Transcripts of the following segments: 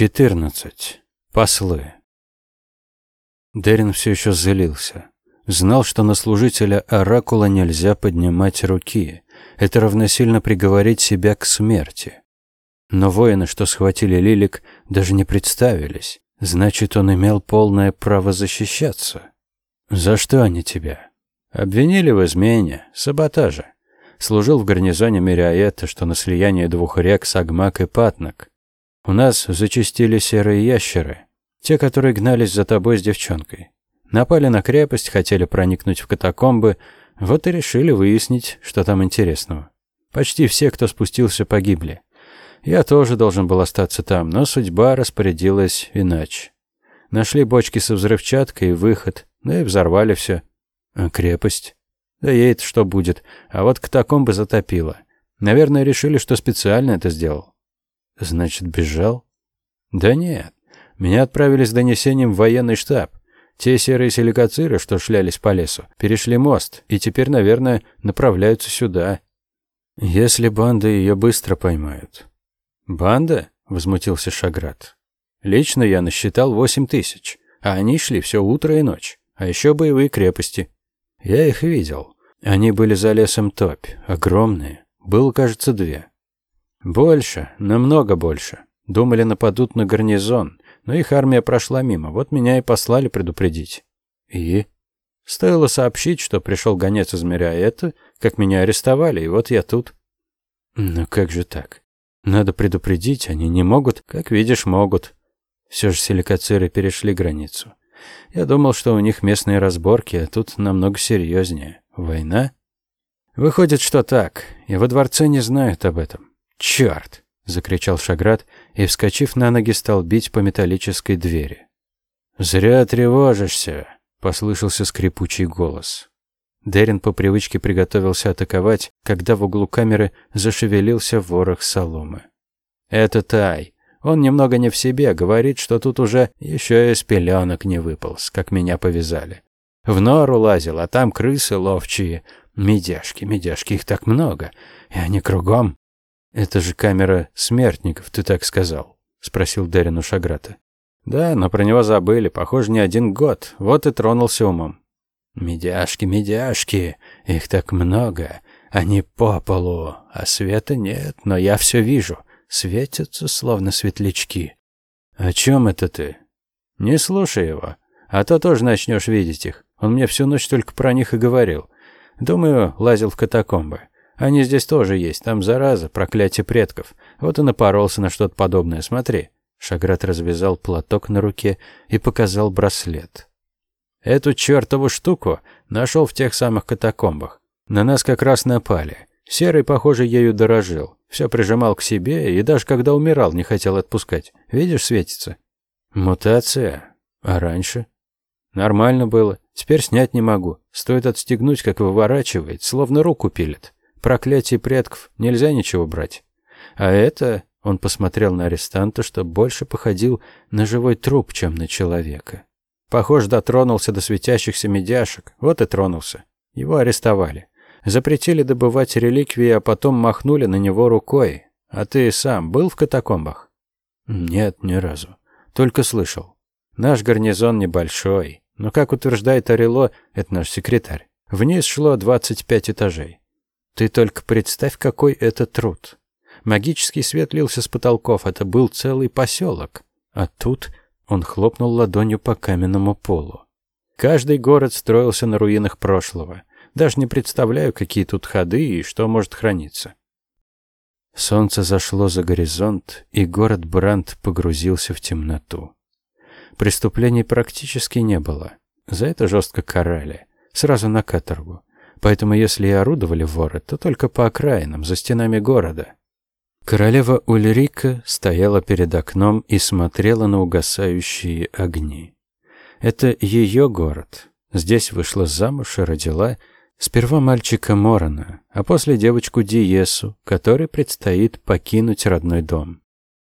14. Послы. Дерин все еще злился. Знал, что на служителя Оракула нельзя поднимать руки. Это равносильно приговорить себя к смерти. Но воины, что схватили Лилик, даже не представились. Значит, он имел полное право защищаться. За что они тебя? Обвинили в измене, саботаже. Служил в гарнизоне Мириаэта, что на слиянии двух рек Сагмак и Патнак. У нас зачастили серые ящеры, те, которые гнались за тобой с девчонкой. Напали на крепость, хотели проникнуть в катакомбы, вот и решили выяснить, что там интересного. Почти все, кто спустился, погибли. Я тоже должен был остаться там, но судьба распорядилась иначе. Нашли бочки со взрывчаткой и выход, да и взорвали все. А крепость? Да ей-то что будет, а вот катакомбы затопило. Наверное, решили, что специально это сделал. Значит, бежал? Да нет. Меня отправили с донесением в военный штаб. Те серые силикациры, что шлялись по лесу, перешли мост и теперь, наверное, направляются сюда. Если банда ее быстро поймают. Банда? Возмутился Шаград. Лично я насчитал восемь тысяч, а они шли все утро и ночь. А еще боевые крепости. Я их видел. Они были за лесом топь, огромные. Было, кажется, две. Больше, намного больше. Думали, нападут на гарнизон, но их армия прошла мимо. Вот меня и послали предупредить. И стоило сообщить, что пришел гонец из это, как меня арестовали, и вот я тут. Но как же так? Надо предупредить, они не могут, как видишь, могут. Все же силикациры перешли границу. Я думал, что у них местные разборки, а тут намного серьезнее. Война? Выходит, что так, и во дворце не знают об этом. «Черт!» — закричал Шаград и, вскочив на ноги, стал бить по металлической двери. «Зря тревожишься!» — послышался скрипучий голос. Дерин по привычке приготовился атаковать, когда в углу камеры зашевелился ворох соломы. «Это Тай. Он немного не в себе, говорит, что тут уже еще из пеленок не выполз, как меня повязали. В нору лазил, а там крысы ловчие. Медяшки, медяшки, их так много, и они кругом. «Это же камера смертников, ты так сказал?» — спросил Дерин у Шаграта. «Да, но про него забыли, похоже, не один год. Вот и тронулся умом». «Медяшки, медяшки, их так много. Они по полу, а света нет, но я все вижу. Светятся, словно светлячки». «О чем это ты?» «Не слушай его, а то тоже начнешь видеть их. Он мне всю ночь только про них и говорил. Думаю, лазил в катакомбы. Они здесь тоже есть, там зараза, проклятие предков. Вот и напоролся на что-то подобное, смотри». Шаграт развязал платок на руке и показал браслет. «Эту чертову штуку нашел в тех самых катакомбах. На нас как раз напали. Серый, похоже, ею дорожил. Все прижимал к себе и даже когда умирал, не хотел отпускать. Видишь, светится?» «Мутация? А раньше?» «Нормально было. Теперь снять не могу. Стоит отстегнуть, как выворачивает, словно руку пилит. Проклятие предков, нельзя ничего брать. А это, он посмотрел на арестанта, что больше походил на живой труп, чем на человека. Похоже, дотронулся до светящихся медяшек. Вот и тронулся. Его арестовали. Запретили добывать реликвии, а потом махнули на него рукой. А ты сам был в катакомбах? Нет, ни разу. Только слышал. Наш гарнизон небольшой, но, как утверждает Орело, это наш секретарь, вниз шло 25 этажей. Ты только представь, какой это труд. Магический свет лился с потолков, это был целый поселок. А тут он хлопнул ладонью по каменному полу. Каждый город строился на руинах прошлого. Даже не представляю, какие тут ходы и что может храниться. Солнце зашло за горизонт, и город Бранд погрузился в темноту. Преступлений практически не было. За это жестко карали. Сразу на каторгу. Поэтому если и орудовали воры, то только по окраинам, за стенами города. Королева Ульрика стояла перед окном и смотрела на угасающие огни. Это ее город. Здесь вышла замуж и родила сперва мальчика Морона, а после девочку Диесу, которой предстоит покинуть родной дом.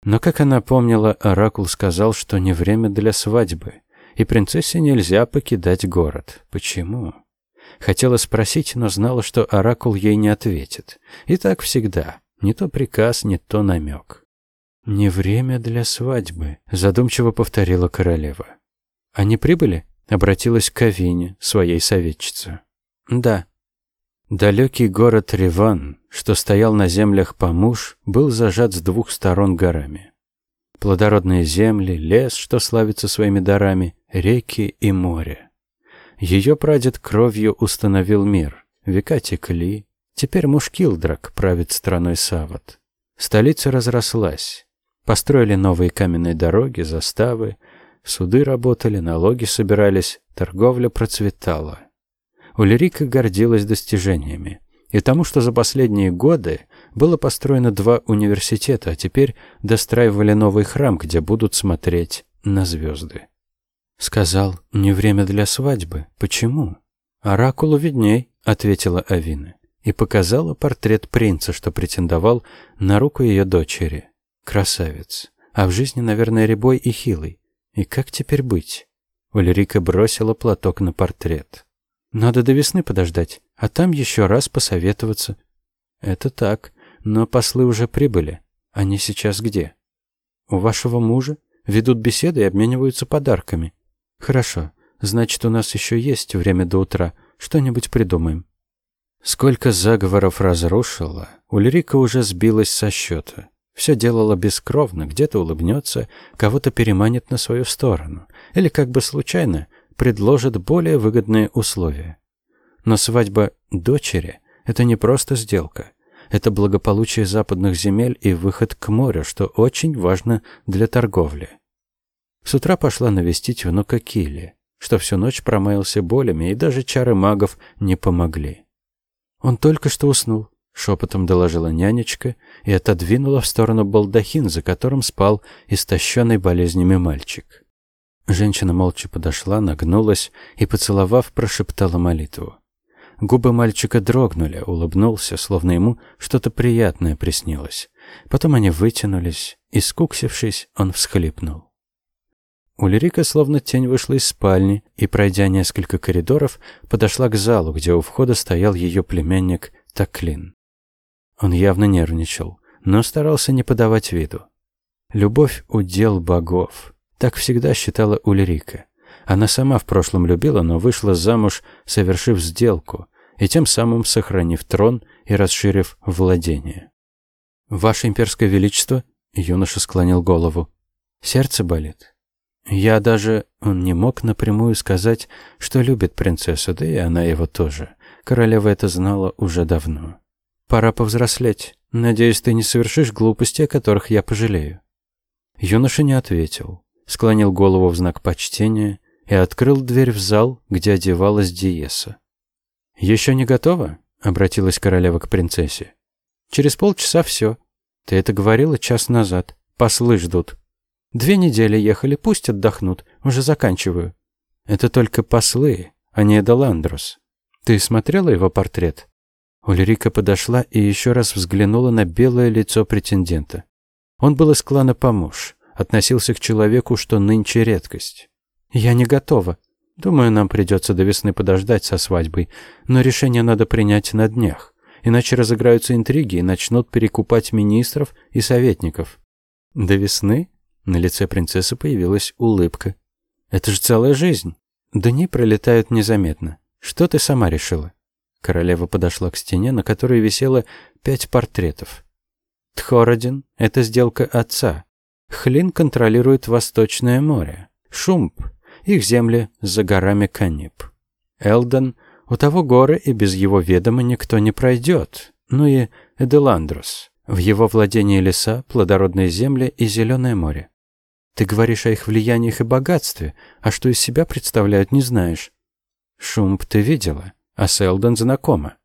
Но, как она помнила, Оракул сказал, что не время для свадьбы, и принцессе нельзя покидать город. Почему? Хотела спросить, но знала, что оракул ей не ответит. И так всегда. Не то приказ, не то намек. «Не время для свадьбы», — задумчиво повторила королева. «Они прибыли?» — обратилась к Авине, своей советчице. «Да». Далекий город Риван, что стоял на землях Помуж, был зажат с двух сторон горами. Плодородные земли, лес, что славится своими дарами, реки и море. Ее прадед кровью установил мир. Века текли. Теперь Мушкилдрак правит страной Сават. Столица разрослась. Построили новые каменные дороги, заставы. Суды работали, налоги собирались, торговля процветала. Ульрика гордилась достижениями. И тому, что за последние годы было построено два университета, а теперь достраивали новый храм, где будут смотреть на звезды. Сказал, не время для свадьбы. Почему? Оракулу видней, ответила Авина и показала портрет принца, что претендовал на руку ее дочери. Красавец. А в жизни, наверное, рябой и хилый. И как теперь быть? Ульрика бросила платок на портрет. Надо до весны подождать, а там еще раз посоветоваться. Это так. Но послы уже прибыли. Они сейчас где? У вашего мужа? Ведут беседы и обмениваются подарками. Хорошо. Значит, у нас еще есть время до утра. Что-нибудь придумаем. Сколько заговоров разрушила, Ульрика уже сбилась со счета. Все делала бескровно, где-то улыбнется, кого-то переманит на свою сторону. Или как бы случайно предложит более выгодные условия. Но свадьба дочери – это не просто сделка это благополучие западных земель и выход к морю, что очень важно для торговли. С утра пошла навестить внука Килли, что всю ночь промаялся болями, и даже чары магов не помогли. Он только что уснул, шепотом доложила нянечка и отодвинула в сторону балдахин, за которым спал истощенный болезнями мальчик. Женщина молча подошла, нагнулась и, поцеловав, прошептала молитву. Губы мальчика дрогнули, улыбнулся, словно ему что-то приятное приснилось. Потом они вытянулись, и, скуксившись, он всхлипнул. Ульрика, словно тень, вышла из спальни и, пройдя несколько коридоров, подошла к залу, где у входа стоял ее племянник Таклин. Он явно нервничал, но старался не подавать виду. Любовь — удел богов. Так всегда считала Ульрика. Она сама в прошлом любила, но вышла замуж, совершив сделку, и тем самым сохранив трон и расширив владение. «Ваше имперское величество», — юноша склонил голову, — «сердце болит». Я даже... Он не мог напрямую сказать, что любит принцессу, да и она его тоже. Королева это знала уже давно. «Пора повзрослеть. Надеюсь, ты не совершишь глупости, о которых я пожалею». Юноша не ответил, склонил голову в знак почтения и открыл дверь в зал, где одевалась Диеса. «Еще не готова?» — обратилась королева к принцессе. «Через полчаса все. Ты это говорила час назад. Послы ждут. Две недели ехали, пусть отдохнут. Уже заканчиваю. Это только послы, а не Эдаландрус. Ты смотрела его портрет?» Ульрика подошла и еще раз взглянула на белое лицо претендента. Он был из клана Помуж, относился к человеку, что нынче редкость. «Я не готова», Думаю, нам придется до весны подождать со свадьбой, но решение надо принять на днях, иначе разыграются интриги и начнут перекупать министров и советников. До весны на лице принцессы появилась улыбка. Это же целая жизнь. Дни пролетают незаметно. Что ты сама решила? Королева подошла к стене, на которой висело пять портретов. Тхородин — это сделка отца. Хлин контролирует Восточное море. Шумп их земли за горами Канип. Элден, у того горы и без его ведома никто не пройдет. Ну и Эделандрус, в его владении леса, плодородные земли и зеленое море. Ты говоришь о их влияниях и богатстве, а что из себя представляют, не знаешь. Шумп ты видела, а с Элден знакома.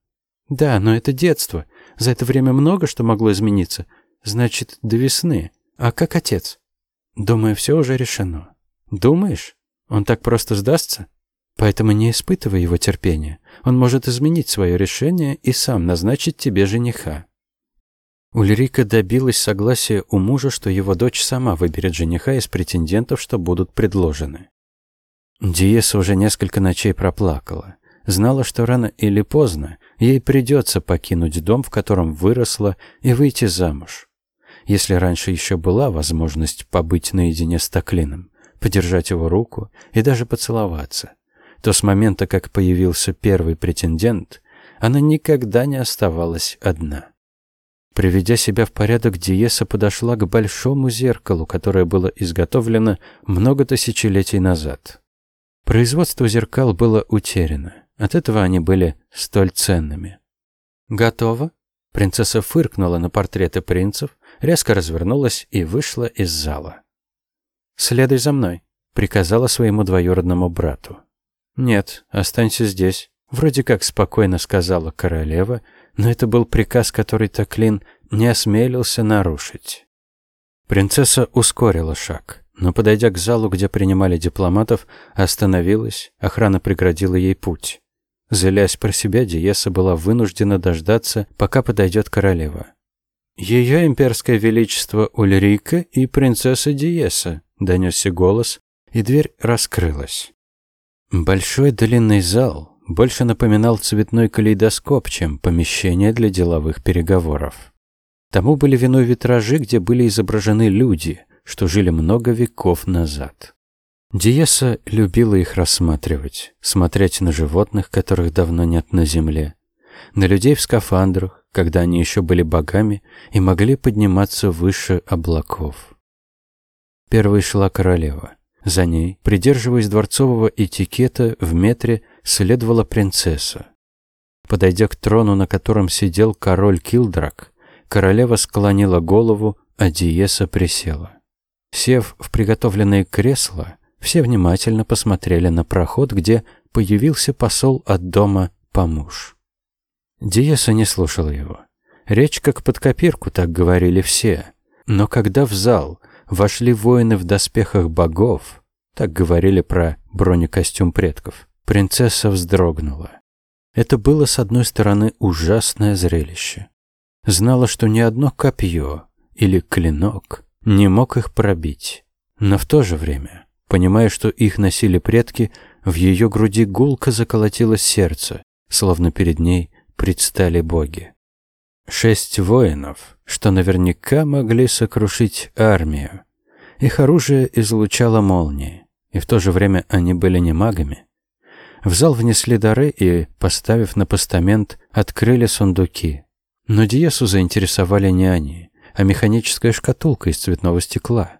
Да, но это детство. За это время много что могло измениться. Значит, до весны. А как отец? Думаю, все уже решено. Думаешь? Он так просто сдастся? Поэтому не испытывай его терпения. Он может изменить свое решение и сам назначить тебе жениха. Ульрика добилась согласия у мужа, что его дочь сама выберет жениха из претендентов, что будут предложены. Диеса уже несколько ночей проплакала. Знала, что рано или поздно ей придется покинуть дом, в котором выросла, и выйти замуж. если раньше еще была возможность побыть наедине с Токлином, подержать его руку и даже поцеловаться, то с момента, как появился первый претендент, она никогда не оставалась одна. Приведя себя в порядок, Диеса подошла к большому зеркалу, которое было изготовлено много тысячелетий назад. Производство зеркал было утеряно. От этого они были столь ценными. «Готово?» Принцесса фыркнула на портреты принцев, резко развернулась и вышла из зала. «Следуй за мной», — приказала своему двоюродному брату. «Нет, останься здесь», — вроде как спокойно сказала королева, но это был приказ, который Таклин не осмелился нарушить. Принцесса ускорила шаг, но, подойдя к залу, где принимали дипломатов, остановилась, охрана преградила ей путь. Злясь про себя, Диеса была вынуждена дождаться, пока подойдет королева. «Ее имперское величество Ульрика и принцесса Диеса», — донесся голос, и дверь раскрылась. Большой длинный зал больше напоминал цветной калейдоскоп, чем помещение для деловых переговоров. Тому были виной витражи, где были изображены люди, что жили много веков назад. Диеса любила их рассматривать, смотреть на животных, которых давно нет на земле, на людей в скафандрах, когда они еще были богами и могли подниматься выше облаков. Первой шла королева. За ней, придерживаясь дворцового этикета, в метре следовала принцесса. Подойдя к трону, на котором сидел король Килдрак, королева склонила голову, а Диеса присела. Сев в приготовленное кресло, все внимательно посмотрели на проход, где появился посол от дома помуж. Диеса не слушала его. Речь как под копирку, так говорили все. Но когда в зал вошли воины в доспехах богов, так говорили про бронекостюм предков, принцесса вздрогнула. Это было, с одной стороны, ужасное зрелище. Знала, что ни одно копье или клинок не мог их пробить. Но в то же время, понимая, что их носили предки, в ее груди гулко заколотилось сердце, словно перед ней предстали боги. Шесть воинов, что наверняка могли сокрушить армию. Их оружие излучало молнии, и в то же время они были не магами. В зал внесли дары и, поставив на постамент, открыли сундуки. Но Диесу заинтересовали не они, а механическая шкатулка из цветного стекла.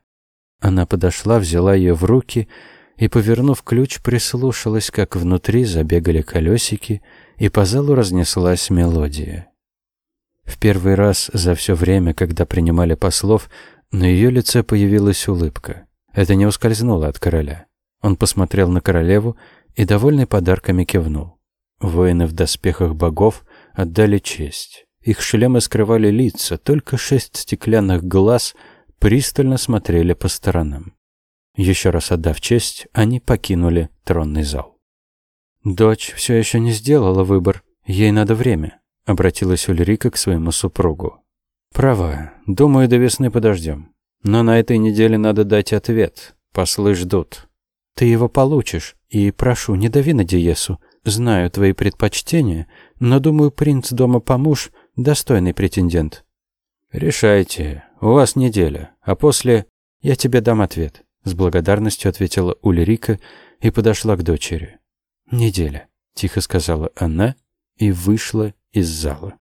Она подошла, взяла ее в руки и, повернув ключ, прислушалась, как внутри забегали колесики, и по залу разнеслась мелодия. В первый раз за все время, когда принимали послов, на ее лице появилась улыбка. Это не ускользнуло от короля. Он посмотрел на королеву и, довольный подарками, кивнул. Воины в доспехах богов отдали честь. Их шлемы скрывали лица, только шесть стеклянных глаз пристально смотрели по сторонам. Еще раз отдав честь, они покинули тронный зал. «Дочь все еще не сделала выбор. Ей надо время», — обратилась Ульрика к своему супругу. «Права. Думаю, до весны подождем. Но на этой неделе надо дать ответ. Послы ждут. Ты его получишь. И прошу, не дави на Диесу. Знаю твои предпочтения, но думаю, принц дома помуж — достойный претендент». «Решайте. У вас неделя. А после я тебе дам ответ», — с благодарностью ответила Ульрика и подошла к дочери. «Неделя», — тихо сказала она и вышла из зала.